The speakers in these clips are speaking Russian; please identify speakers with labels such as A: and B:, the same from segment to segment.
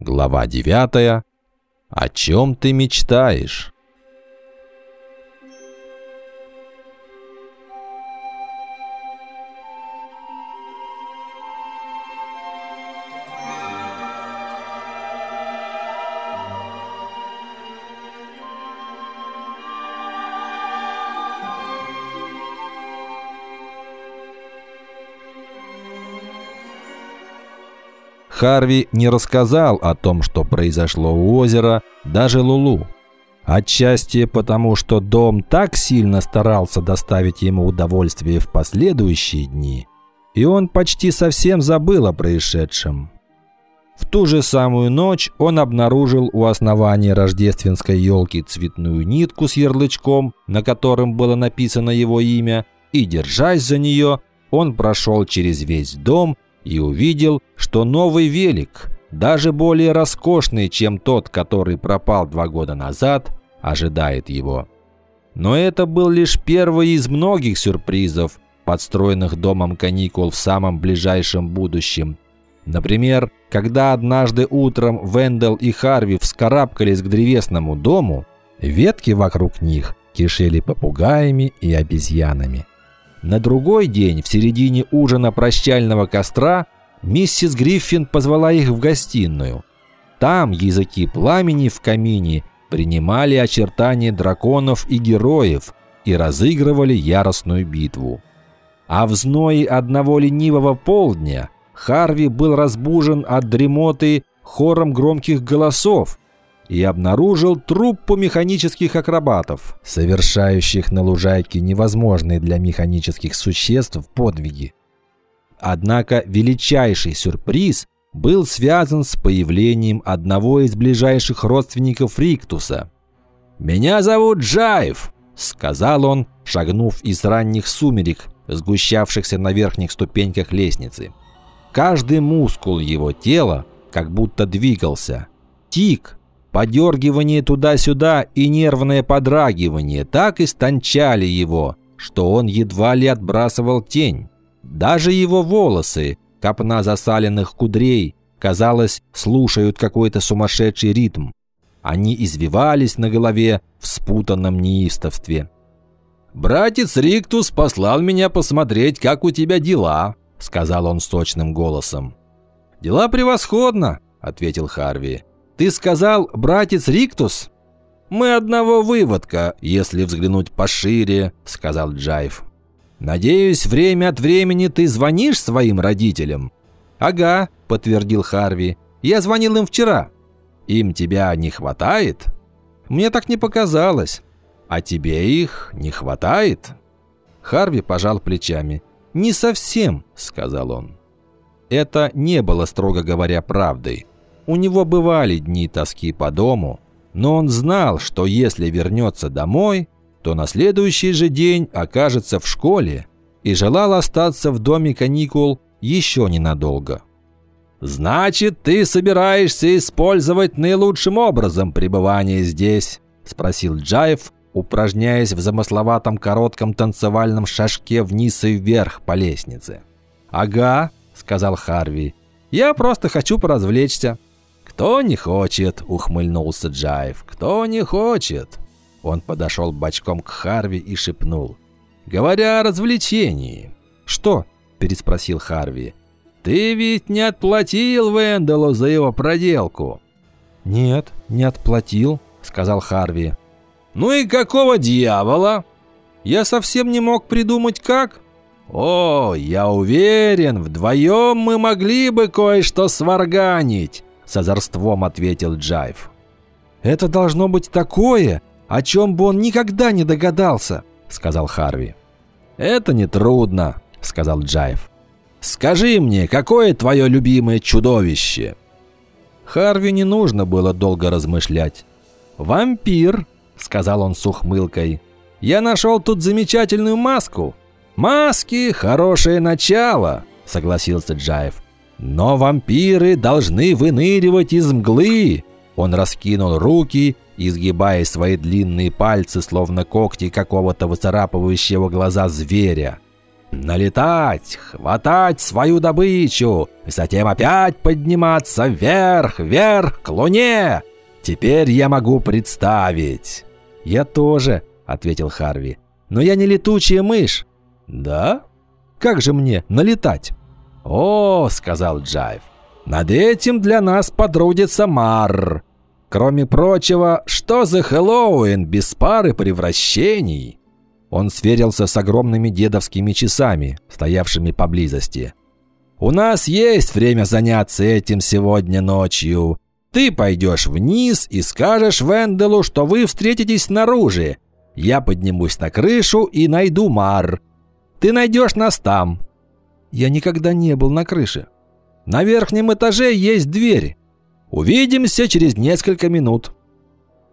A: Глава 9. О чем ты мечтаешь? Харви не рассказал о том, что произошло у озера, даже Лулу. Отчасти потому, что дом так сильно старался доставить ему удовольствие в последующие дни, и он почти совсем забыл о происшедшем. В ту же самую ночь он обнаружил у основания рождественской елки цветную нитку с ярлычком, на котором было написано его имя, и, держась за нее, он прошел через весь дом и увидел, что новый велик, даже более роскошный, чем тот, который пропал два года назад, ожидает его. Но это был лишь первый из многих сюрпризов, подстроенных домом каникул в самом ближайшем будущем. Например, когда однажды утром Вендел и Харви вскарабкались к древесному дому, ветки вокруг них кишели попугаями и обезьянами. На другой день, в середине ужина прощального костра, миссис Гриффин позвала их в гостиную. Там языки пламени в камине принимали очертания драконов и героев и разыгрывали яростную битву. А в зное одного ленивого полдня Харви был разбужен от дремоты хором громких голосов, и обнаружил труппу механических акробатов, совершающих на лужайке невозможные для механических существ подвиги. Однако величайший сюрприз был связан с появлением одного из ближайших родственников Риктуса. «Меня зовут Джаев», — сказал он, шагнув из ранних сумерек, сгущавшихся на верхних ступеньках лестницы. Каждый мускул его тела как будто двигался. Тик, Подергивание туда-сюда и нервное подрагивание так истончали его, что он едва ли отбрасывал тень. Даже его волосы, копна засаленных кудрей, казалось, слушают какой-то сумасшедший ритм. Они извивались на голове в спутанном неистовстве. «Братец Риктус послал меня посмотреть, как у тебя дела», — сказал он сочным голосом. «Дела превосходно», — ответил Харви. Ты сказал, братец Риктус? Мы одного выводка, если взглянуть пошире, сказал Джайв. Надеюсь, время от времени ты звонишь своим родителям? Ага, подтвердил Харви. Я звонил им вчера. Им тебя не хватает? Мне так не показалось. А тебе их не хватает? Харви пожал плечами. «Не совсем», — сказал он. Это не было, строго говоря, правдой. У него бывали дни тоски по дому, но он знал, что если вернется домой, то на следующий же день окажется в школе и желал остаться в доме каникул еще ненадолго. «Значит, ты собираешься использовать наилучшим образом пребывание здесь?» – спросил Джаев, упражняясь в замысловатом коротком танцевальном шажке вниз и вверх по лестнице. «Ага», – сказал Харви, – «я просто хочу поразвлечься». «Кто не хочет?» – ухмыльнулся Джаев. «Кто не хочет?» Он подошел бочком к Харви и шепнул. «Говоря о развлечении». «Что?» – переспросил Харви. «Ты ведь не отплатил Венделу за его проделку?» «Нет, не отплатил», – сказал Харви. «Ну и какого дьявола?» «Я совсем не мог придумать, как». «О, я уверен, вдвоем мы могли бы кое-что сварганить. С озорством ответил Джайв. «Это должно быть такое, о чем бы он никогда не догадался», сказал Харви. «Это нетрудно», сказал Джайв. «Скажи мне, какое твое любимое чудовище?» Харви не нужно было долго размышлять. «Вампир», — сказал он с ухмылкой. «Я нашел тут замечательную маску». «Маски — хорошее начало», — согласился Джаев. Но вампиры должны выныривать из мглы. Он раскинул руки, изгибая свои длинные пальцы, словно когти какого-то выцарапывающего глаза зверя. налетать, хватать свою добычу, затем опять подниматься вверх, вверх, к луне. Теперь я могу представить». «Я тоже», — ответил Харви. «Но я не летучая мышь». «Да? Как же мне налетать?» «О», — сказал Джайв, — «над этим для нас подрудится Марр. Кроме прочего, что за Хэллоуин без пары превращений?» Он сверился с огромными дедовскими часами, стоявшими поблизости. «У нас есть время заняться этим сегодня ночью. Ты пойдешь вниз и скажешь Венделу, что вы встретитесь снаружи. Я поднимусь на крышу и найду Мар. Ты найдешь нас там. Я никогда не был на крыше. На верхнем этаже есть дверь. Увидимся через несколько минут.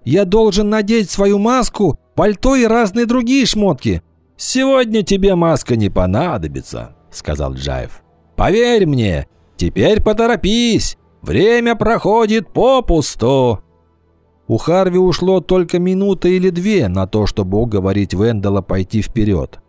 A: Я должен надеть свою маску, пальто и разные другие шмотки. Сегодня тебе маска не понадобится, сказал Джаев. Поверь мне, теперь поторопись. Время проходит попусту. У Харви ушло только минута или две на то, чтобы уговорить Вендела пойти вперед.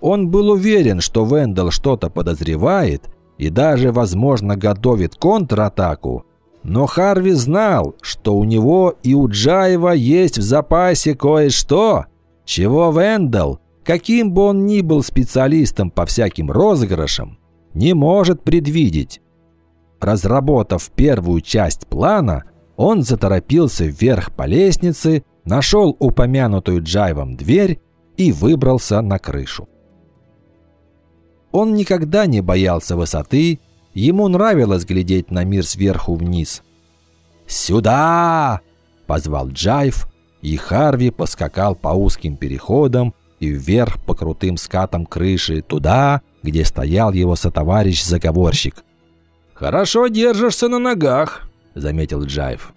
A: Он был уверен, что Вендел что-то подозревает и даже, возможно, готовит контратаку. Но Харви знал, что у него и у Джаева есть в запасе кое-что, чего Вендел, каким бы он ни был специалистом по всяким розыгрышам, не может предвидеть. Разработав первую часть плана, он заторопился вверх по лестнице, нашел упомянутую Джайвом дверь и выбрался на крышу. Он никогда не боялся высоты, ему нравилось глядеть на мир сверху вниз. «Сюда!» – позвал Джайв, и Харви поскакал по узким переходам и вверх по крутым скатам крыши, туда, где стоял его сотоварищ-заговорщик. «Хорошо держишься на ногах», – заметил Джайв.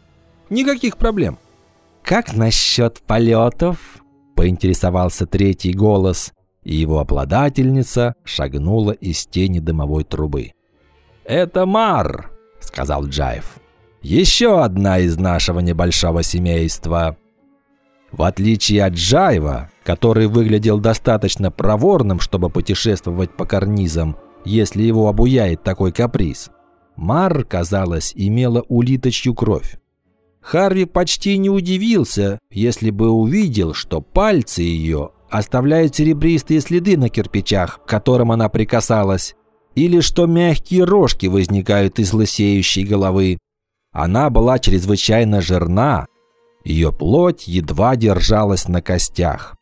A: «Никаких проблем». «Как насчет полетов?» – поинтересовался третий голос и его обладательница шагнула из тени дымовой трубы. «Это Мар», — сказал Джаев. «Еще одна из нашего небольшого семейства». В отличие от Джаева, который выглядел достаточно проворным, чтобы путешествовать по карнизам, если его обуяет такой каприз, Мар, казалось, имела улиточью кровь. Харви почти не удивился, если бы увидел, что пальцы ее оставляют серебристые следы на кирпичах, к которым она прикасалась, или что мягкие рожки возникают из лысеющей головы. Она была чрезвычайно жирна, ее плоть едва держалась на костях.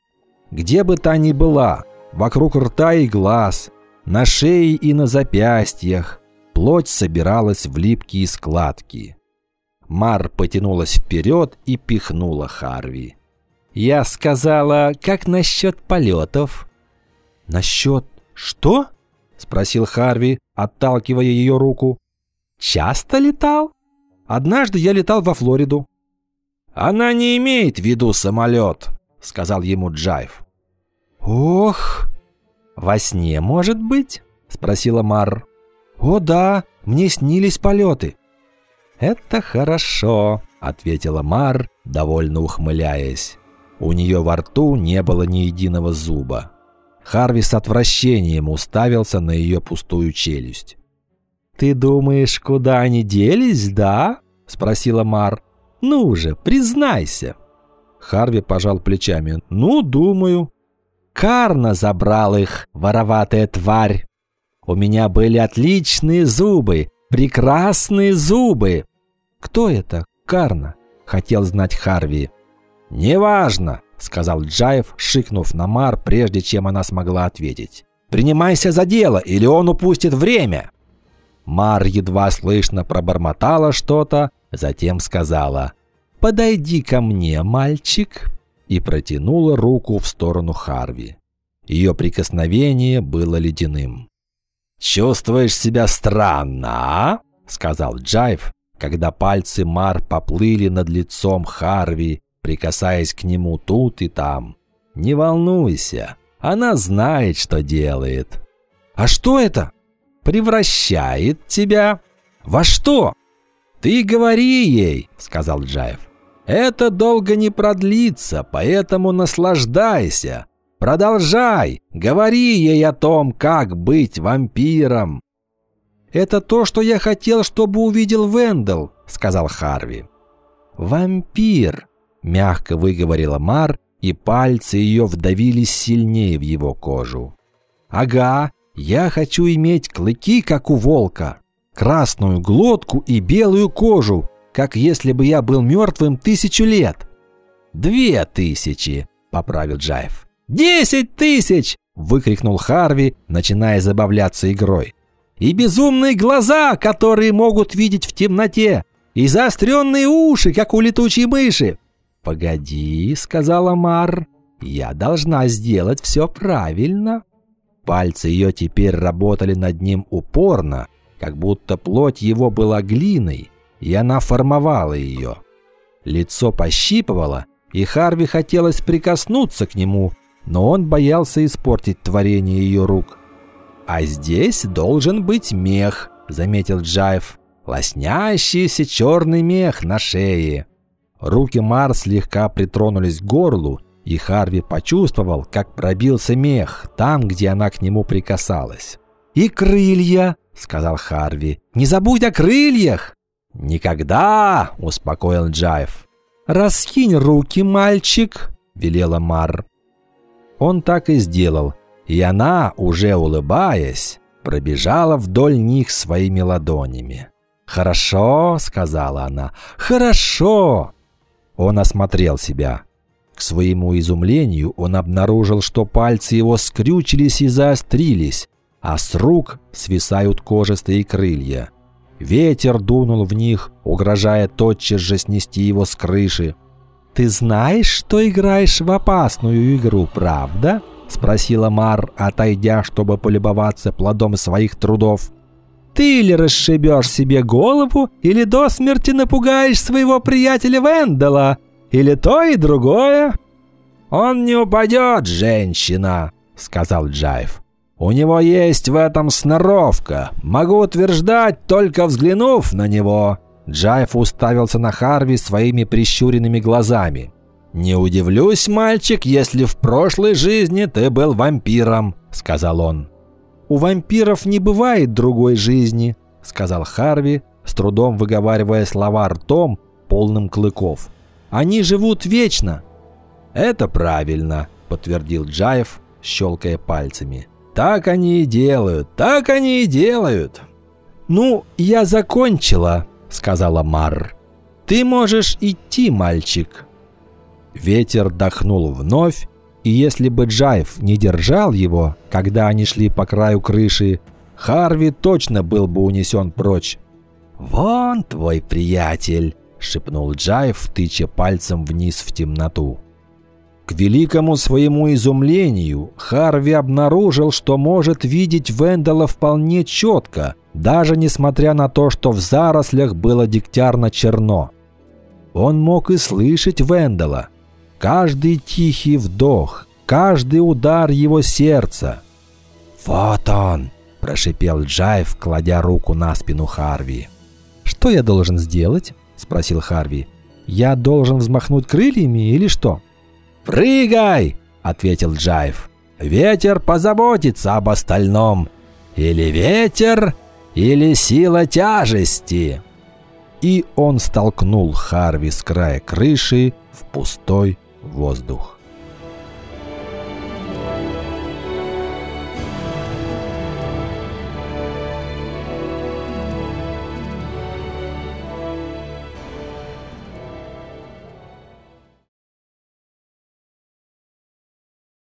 A: Где бы та ни была, вокруг рта и глаз, на шее и на запястьях, плоть собиралась в липкие складки. Мар потянулась вперед и пихнула Харви. Я сказала, как насчет полетов? Насчет что? Спросил Харви, отталкивая ее руку. Часто летал? Однажды я летал во Флориду. Она не имеет в виду самолет, сказал ему Джайв. Ох, во сне, может быть? Спросила Мар. О да, мне снились полеты. Это хорошо, ответила Мар, довольно ухмыляясь. У нее во рту не было ни единого зуба. Харви с отвращением уставился на ее пустую челюсть. «Ты думаешь, куда они делись, да?» – спросила Мар. «Ну же, признайся!» Харви пожал плечами. «Ну, думаю». «Карна забрал их, вороватая тварь. У меня были отличные зубы, прекрасные зубы». «Кто это, Карна?» – хотел знать Харви. «Неважно», — сказал Джаев, шикнув на Мар, прежде чем она смогла ответить. «Принимайся за дело, или он упустит время!» Мар едва слышно пробормотала что-то, затем сказала «Подойди ко мне, мальчик!» и протянула руку в сторону Харви. Ее прикосновение было ледяным. «Чувствуешь себя странно, а?» — сказал Джайв, когда пальцы Мар поплыли над лицом Харви прикасаясь к нему тут и там. «Не волнуйся, она знает, что делает». «А что это?» «Превращает тебя». «Во что?» «Ты говори ей», — сказал Джаев. «Это долго не продлится, поэтому наслаждайся. Продолжай! Говори ей о том, как быть вампиром!» «Это то, что я хотел, чтобы увидел Вендел», — сказал Харви. «Вампир», — мягко выговорила Мар, и пальцы ее вдавились сильнее в его кожу. «Ага, я хочу иметь клыки, как у волка, красную глотку и белую кожу, как если бы я был мертвым тысячу лет». «Две тысячи», — поправил Джаев. «Десять тысяч!» – выкрикнул Харви, начиная забавляться игрой. «И безумные глаза, которые могут видеть в темноте, и заостренные уши, как у летучей мыши!» «Погоди», – сказала Мар, – «я должна сделать все правильно». Пальцы ее теперь работали над ним упорно, как будто плоть его была глиной, и она формовала ее. Лицо пощипывало, и Харви хотелось прикоснуться к нему, но он боялся испортить творение ее рук. «А здесь должен быть мех», — заметил Джаев. «Лоснящийся черный мех на шее». Руки Мар слегка притронулись к горлу, и Харви почувствовал, как пробился мех там, где она к нему прикасалась. «И крылья!» — сказал Харви. «Не забудь о крыльях!» «Никогда!» — успокоил Джаев. «Раскинь руки, мальчик!» — велела Мар. Он так и сделал, и она, уже улыбаясь, пробежала вдоль них своими ладонями. «Хорошо», — сказала она, — «хорошо». Он осмотрел себя. К своему изумлению он обнаружил, что пальцы его скрючились и заострились, а с рук свисают кожистые крылья. Ветер дунул в них, угрожая тотчас же снести его с крыши. «Ты знаешь, что играешь в опасную игру, правда?» – спросила Мар, отойдя, чтобы полюбоваться плодом своих трудов. «Ты или расшибешь себе голову, или до смерти напугаешь своего приятеля Вендела, или то и другое». «Он не упадет, женщина», – сказал Джайв. «У него есть в этом сноровка. Могу утверждать, только взглянув на него». Джайв уставился на Харви своими прищуренными глазами. «Не удивлюсь, мальчик, если в прошлой жизни ты был вампиром», — сказал он. «У вампиров не бывает другой жизни», — сказал Харви, с трудом выговаривая слова ртом, полным клыков. «Они живут вечно». «Это правильно», — подтвердил Джаев, щелкая пальцами. «Так они и делают, так они и делают». «Ну, я закончила», — сказала Мар. «Ты можешь идти, мальчик». Ветер дохнул вновь, и если бы Джайв не держал его, когда они шли по краю крыши, Харви точно был бы унесен прочь. «Вон твой приятель!» – шепнул Джайв, тыча пальцем вниз в темноту. К великому своему изумлению Харви обнаружил, что может видеть Вендела вполне четко – даже несмотря на то, что в зарослях было дегтярно черно. Он мог и слышать Вендела. Каждый тихий вдох, каждый удар его сердца. «Вот он!» – прошипел Джайв, кладя руку на спину Харви. «Что я должен сделать?» – спросил Харви. «Я должен взмахнуть крыльями или что?» «Прыгай!» – ответил Джайв. «Ветер позаботится об остальном. Или ветер, или сила тяжести!» И он столкнул Харви с края крыши в пустой воздух.